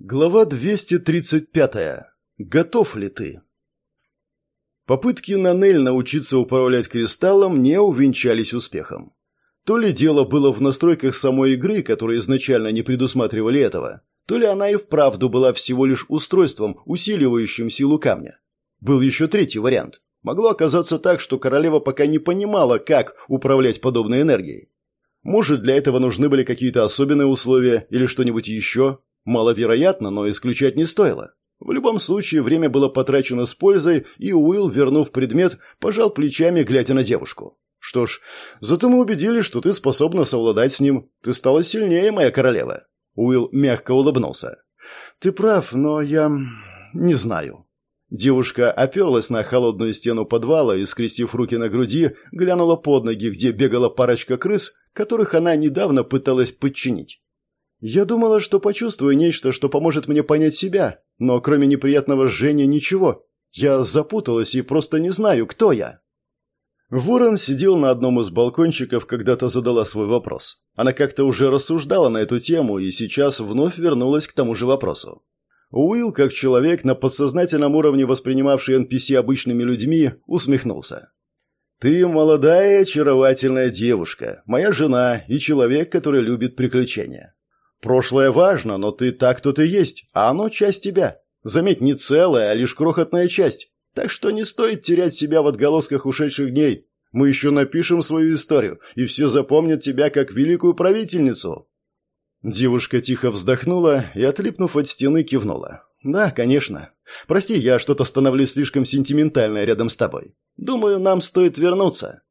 Глава 235. Готов ли ты? Попытки Нанель научиться управлять кристаллом не увенчались успехом. То ли дело было в настройках самой игры, которые изначально не предусматривали этого, то ли она и вправду была всего лишь устройством, усиливающим силу камня. Был еще третий вариант. Могло оказаться так, что королева пока не понимала, как управлять подобной энергией. Может, для этого нужны были какие-то особенные условия или что-нибудь еще, Маловероятно, но исключать не стоило. В любом случае, время было потрачено с пользой, и Уилл, вернув предмет, пожал плечами, глядя на девушку. «Что ж, зато мы убедились, что ты способна совладать с ним. Ты стала сильнее, моя королева». Уилл мягко улыбнулся. «Ты прав, но я... не знаю». Девушка оперлась на холодную стену подвала и, скрестив руки на груди, глянула под ноги, где бегала парочка крыс, которых она недавно пыталась подчинить. Я думала, что почувствую нечто, что поможет мне понять себя, но кроме неприятного жжения ничего. Я запуталась и просто не знаю, кто я. Ворон сидел на одном из балкончиков, когда-то задала свой вопрос. Она как-то уже рассуждала на эту тему и сейчас вновь вернулась к тому же вопросу. Уилл, как человек, на подсознательном уровне воспринимавший NPC обычными людьми, усмехнулся. «Ты молодая, очаровательная девушка, моя жена и человек, который любит приключения. Прошлое важно, но ты так, кто ты есть, а оно часть тебя. Заметь, не целая, а лишь крохотная часть. Так что не стоит терять себя в отголосках ушедших дней. Мы еще напишем свою историю, и все запомнят тебя как великую правительницу». Девушка тихо вздохнула и, отлипнув от стены, кивнула. «Да, конечно. Прости, я что-то становлюсь слишком сентиментальной рядом с тобой. Думаю, нам стоит вернуться».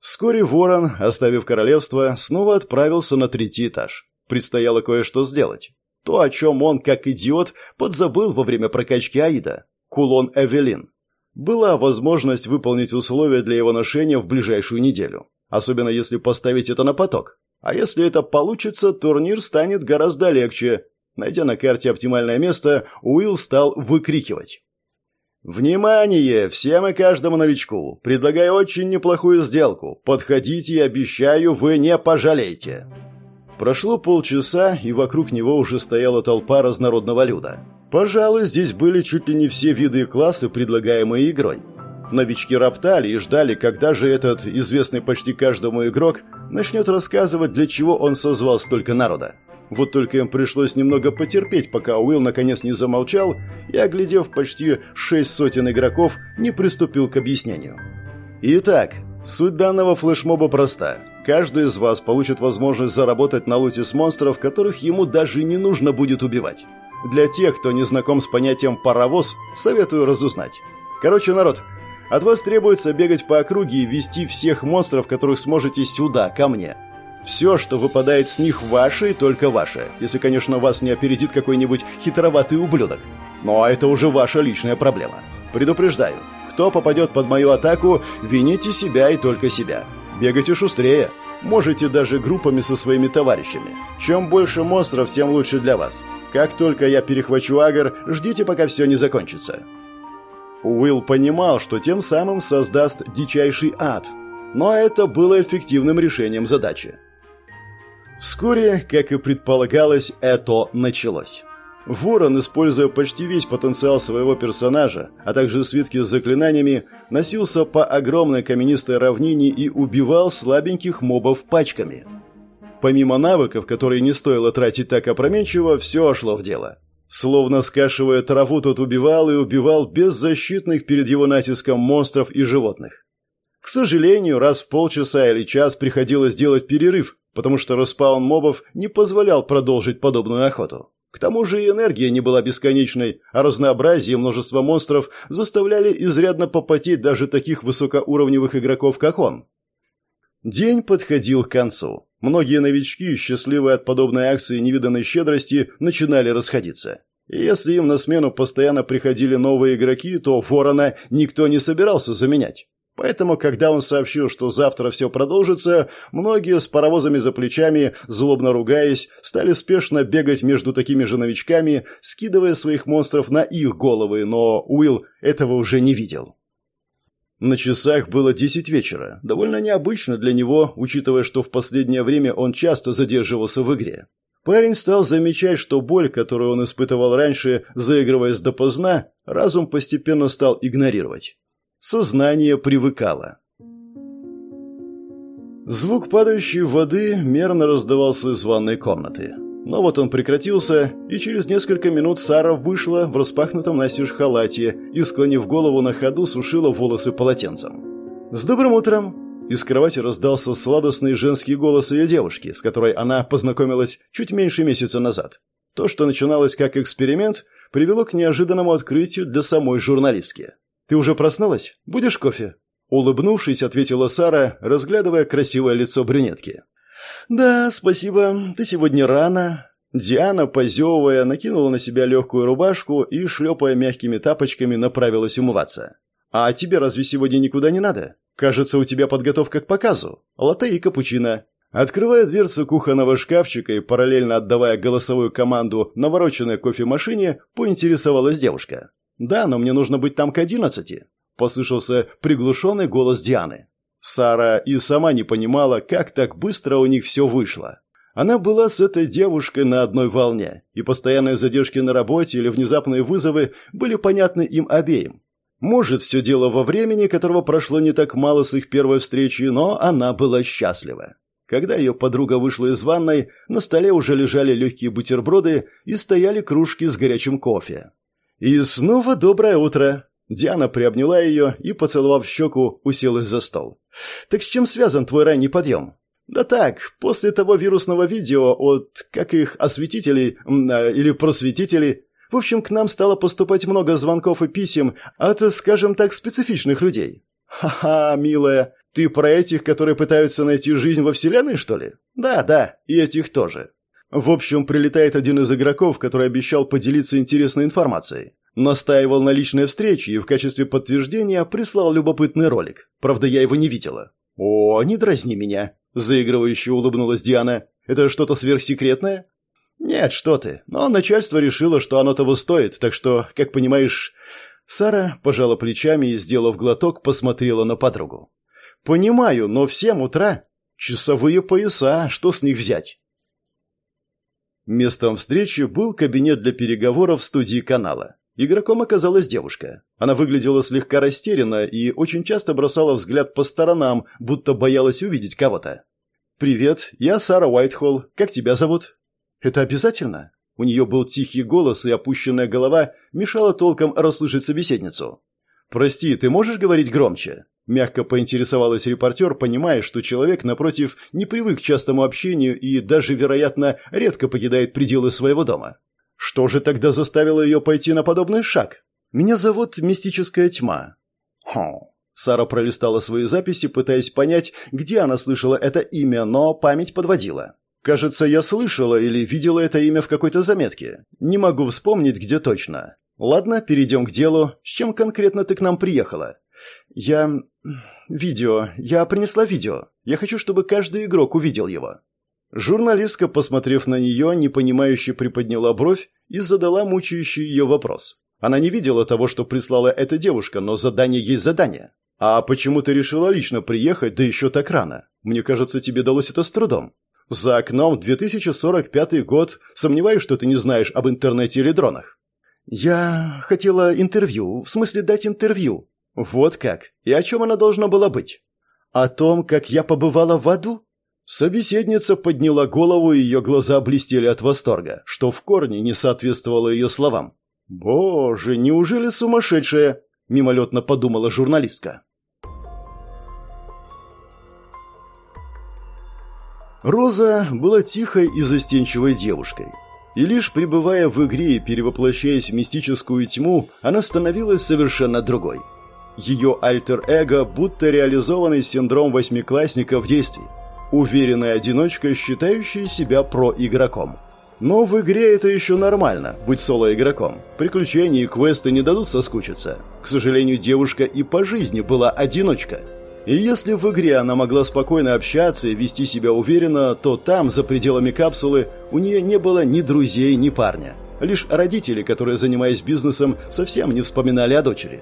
Вскоре ворон, оставив королевство, снова отправился на третий этаж предстояло кое-что сделать. То, о чем он, как идиот, подзабыл во время прокачки Аида. Кулон Эвелин. Была возможность выполнить условия для его ношения в ближайшую неделю. Особенно если поставить это на поток. А если это получится, турнир станет гораздо легче. Найдя на карте оптимальное место, Уилл стал выкрикивать. «Внимание! Всем и каждому новичку! Предлагаю очень неплохую сделку. Подходите и обещаю, вы не пожалеете!» Прошло полчаса, и вокруг него уже стояла толпа разнородного люда. Пожалуй, здесь были чуть ли не все виды и классы, предлагаемые игрой. Новички роптали и ждали, когда же этот, известный почти каждому игрок, начнет рассказывать, для чего он созвал столько народа. Вот только им пришлось немного потерпеть, пока Уилл наконец не замолчал и, оглядев почти шесть сотен игроков, не приступил к объяснению. Итак, суть данного флешмоба проста. Каждый из вас получит возможность заработать на луте с монстров, которых ему даже не нужно будет убивать. Для тех, кто не знаком с понятием «паровоз», советую разузнать. Короче, народ, от вас требуется бегать по округе и вести всех монстров, которых сможете сюда, ко мне. Все, что выпадает с них, ваше и только ваше, если, конечно, вас не опередит какой-нибудь хитроватый ублюдок. Но это уже ваша личная проблема. Предупреждаю, кто попадет под мою атаку, вините себя и только себя. Бегайте шустрее. Можете даже группами со своими товарищами. Чем больше монстров, тем лучше для вас. Как только я перехвачу Агар, ждите, пока все не закончится. Уилл понимал, что тем самым создаст дичайший ад. Но это было эффективным решением задачи. Вскоре, как и предполагалось, это началось. Ворон, используя почти весь потенциал своего персонажа, а также свитки с заклинаниями, носился по огромной каменистой равнине и убивал слабеньких мобов пачками. Помимо навыков, которые не стоило тратить так опрометчиво, все шло в дело. Словно скашивая траву, тот убивал и убивал беззащитных перед его натиском монстров и животных. К сожалению, раз в полчаса или час приходилось делать перерыв, потому что распаун мобов не позволял продолжить подобную охоту. К тому же и энергия не была бесконечной, а разнообразие и множество монстров заставляли изрядно попотеть даже таких высокоуровневых игроков, как он. День подходил к концу. Многие новички, счастливые от подобной акции невиданной щедрости, начинали расходиться. И если им на смену постоянно приходили новые игроки, то Ворона никто не собирался заменять. Поэтому, когда он сообщил, что завтра все продолжится, многие с паровозами за плечами, злобно ругаясь, стали спешно бегать между такими же новичками, скидывая своих монстров на их головы, но Уилл этого уже не видел. На часах было десять вечера, довольно необычно для него, учитывая, что в последнее время он часто задерживался в игре. Парень стал замечать, что боль, которую он испытывал раньше, заигрываясь допоздна, разум постепенно стал игнорировать. Сознание привыкало. Звук падающей воды мерно раздавался из ванной комнаты. Но вот он прекратился, и через несколько минут Сара вышла в распахнутом настежь халате и, склонив голову на ходу, сушила волосы полотенцем. «С добрым утром!» Из кровати раздался сладостный женский голос ее девушки, с которой она познакомилась чуть меньше месяца назад. То, что начиналось как эксперимент, привело к неожиданному открытию для самой журналистки. «Ты уже проснулась? Будешь кофе?» Улыбнувшись, ответила Сара, разглядывая красивое лицо брюнетки. «Да, спасибо. Ты сегодня рано». Диана, позевывая, накинула на себя легкую рубашку и, шлепая мягкими тапочками, направилась умываться. «А тебе разве сегодня никуда не надо? Кажется, у тебя подготовка к показу. Латте и капучино». Открывая дверцу кухонного шкафчика и параллельно отдавая голосовую команду навороченной кофемашине, поинтересовалась девушка. «Да, но мне нужно быть там к одиннадцати», — послышался приглушенный голос Дианы. Сара и сама не понимала, как так быстро у них все вышло. Она была с этой девушкой на одной волне, и постоянные задержки на работе или внезапные вызовы были понятны им обеим. Может, все дело во времени, которого прошло не так мало с их первой встречи, но она была счастлива. Когда ее подруга вышла из ванной, на столе уже лежали легкие бутерброды и стояли кружки с горячим кофе. «И снова доброе утро!» Диана приобняла ее и, поцеловав щеку, уселась за стол. «Так с чем связан твой ранний подъем?» «Да так, после того вирусного видео от, как их, осветителей а, или просветителей, в общем, к нам стало поступать много звонков и писем от, скажем так, специфичных людей». «Ха-ха, милая, ты про этих, которые пытаются найти жизнь во Вселенной, что ли?» «Да, да, и этих тоже». В общем, прилетает один из игроков, который обещал поделиться интересной информацией. Настаивал на личной встрече и в качестве подтверждения прислал любопытный ролик. Правда, я его не видела. «О, не дразни меня», – заигрывающе улыбнулась Диана. «Это что-то сверхсекретное?» «Нет, что ты. Но начальство решило, что оно того стоит, так что, как понимаешь...» Сара пожала плечами и, сделав глоток, посмотрела на подругу. «Понимаю, но в семь утра часовые пояса, что с них взять?» Местом встречи был кабинет для переговоров студии канала. Игроком оказалась девушка. Она выглядела слегка растерянно и очень часто бросала взгляд по сторонам, будто боялась увидеть кого-то. «Привет, я Сара Уайтхолл. Как тебя зовут?» «Это обязательно?» У нее был тихий голос, и опущенная голова мешала толком расслышать собеседницу. «Прости, ты можешь говорить громче?» Мягко поинтересовалась репортер, понимая, что человек, напротив, не привык к частому общению и даже, вероятно, редко покидает пределы своего дома. Что же тогда заставило ее пойти на подобный шаг? Меня зовут Мистическая Тьма. Хм. Сара пролистала свои записи, пытаясь понять, где она слышала это имя, но память подводила. Кажется, я слышала или видела это имя в какой-то заметке. Не могу вспомнить, где точно. Ладно, перейдем к делу. С чем конкретно ты к нам приехала? Я... Видео. Я принесла видео. Я хочу, чтобы каждый игрок увидел его. Журналистка, посмотрев на нее, непонимающе приподняла бровь и задала мучающий ее вопрос. Она не видела того, что прислала эта девушка, но задание есть задание. А почему ты решила лично приехать, да еще так рано? Мне кажется, тебе далось это с трудом. За окном 2045 год. Сомневаюсь, что ты не знаешь об интернете или дронах. Я хотела интервью, в смысле дать интервью. Вот как. И о чем оно должно было быть? О том, как я побывала в аду? Собеседница подняла голову, и ее глаза блестели от восторга, что в корне не соответствовало ее словам. «Боже, неужели сумасшедшая?» – мимолетно подумала журналистка. Роза была тихой и застенчивой девушкой. И лишь пребывая в игре и перевоплощаясь в мистическую тьму, она становилась совершенно другой. Ее альтер-эго будто реализованный синдром восьмиклассника в действии – Уверенная одиночка, считающая себя про-игроком. Но в игре это еще нормально, быть соло-игроком. Приключения и квесты не дадут соскучиться. К сожалению, девушка и по жизни была одиночка. И если в игре она могла спокойно общаться и вести себя уверенно, то там, за пределами капсулы, у нее не было ни друзей, ни парня. Лишь родители, которые, занимаясь бизнесом, совсем не вспоминали о дочери.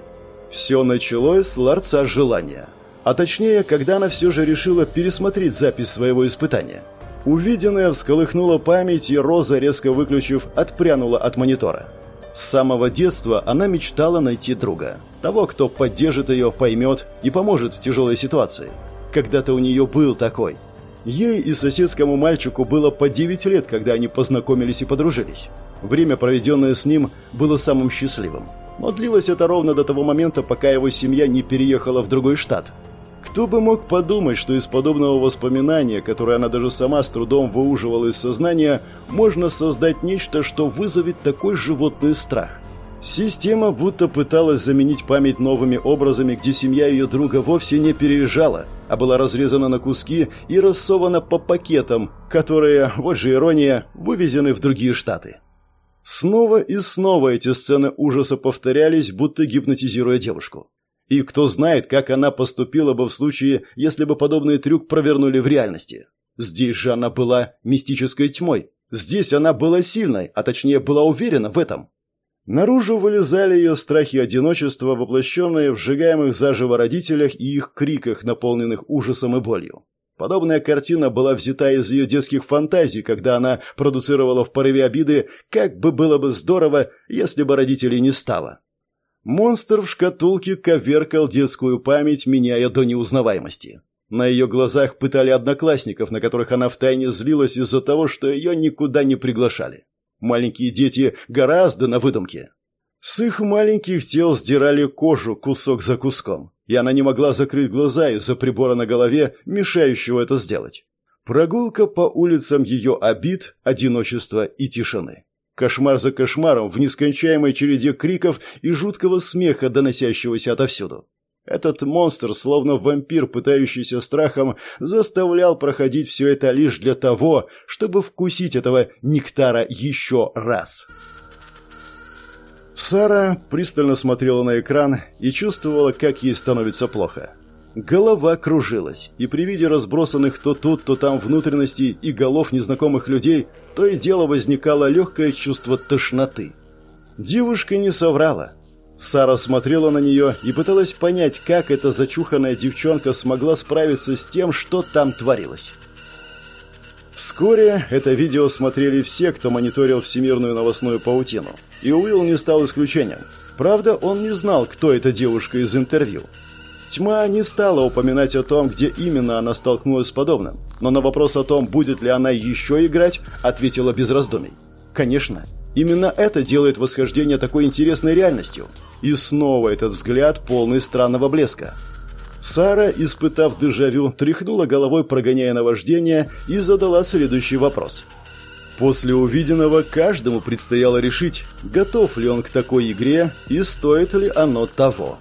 Все началось с ларца желания – а точнее, когда она все же решила пересмотреть запись своего испытания. Увиденное всколыхнуло память, и Роза, резко выключив, отпрянула от монитора. С самого детства она мечтала найти друга. Того, кто поддержит ее, поймет и поможет в тяжелой ситуации. Когда-то у нее был такой. Ей и соседскому мальчику было по 9 лет, когда они познакомились и подружились. Время, проведенное с ним, было самым счастливым. Но длилось это ровно до того момента, пока его семья не переехала в другой штат – кто бы мог подумать, что из подобного воспоминания, которое она даже сама с трудом выуживала из сознания, можно создать нечто, что вызовет такой животный страх. Система будто пыталась заменить память новыми образами, где семья ее друга вовсе не переезжала, а была разрезана на куски и рассована по пакетам, которые, вот же ирония, вывезены в другие штаты. Снова и снова эти сцены ужаса повторялись, будто гипнотизируя девушку. И кто знает, как она поступила бы в случае, если бы подобный трюк провернули в реальности. Здесь же она была мистической тьмой. Здесь она была сильной, а точнее была уверена в этом. Наружу вылезали ее страхи одиночества, воплощенные в сжигаемых заживо родителях и их криках, наполненных ужасом и болью. Подобная картина была взята из ее детских фантазий, когда она продуцировала в порыве обиды «как бы было бы здорово, если бы родителей не стало». Монстр в шкатулке коверкал детскую память, меняя до неузнаваемости. На ее глазах пытали одноклассников, на которых она втайне злилась из-за того, что ее никуда не приглашали. Маленькие дети гораздо на выдумке. С их маленьких тел сдирали кожу кусок за куском, и она не могла закрыть глаза из-за прибора на голове, мешающего это сделать. Прогулка по улицам ее обид, одиночества и тишины. Кошмар за кошмаром в нескончаемой череде криков и жуткого смеха, доносящегося отовсюду. Этот монстр, словно вампир, пытающийся страхом, заставлял проходить все это лишь для того, чтобы вкусить этого нектара еще раз. Сара пристально смотрела на экран и чувствовала, как ей становится плохо. Голова кружилась, и при виде разбросанных то тут, то там внутренностей и голов незнакомых людей, то и дело возникало легкое чувство тошноты. Девушка не соврала. Сара смотрела на нее и пыталась понять, как эта зачуханная девчонка смогла справиться с тем, что там творилось. Вскоре это видео смотрели все, кто мониторил всемирную новостную паутину. И Уилл не стал исключением. Правда, он не знал, кто эта девушка из интервью. Тьма не стала упоминать о том, где именно она столкнулась с подобным, но на вопрос о том, будет ли она еще играть, ответила без раздумий. Конечно, именно это делает восхождение такой интересной реальностью. И снова этот взгляд полный странного блеска. Сара, испытав дежавю, тряхнула головой, прогоняя наваждение, и задала следующий вопрос. После увиденного каждому предстояло решить, готов ли он к такой игре и стоит ли оно того.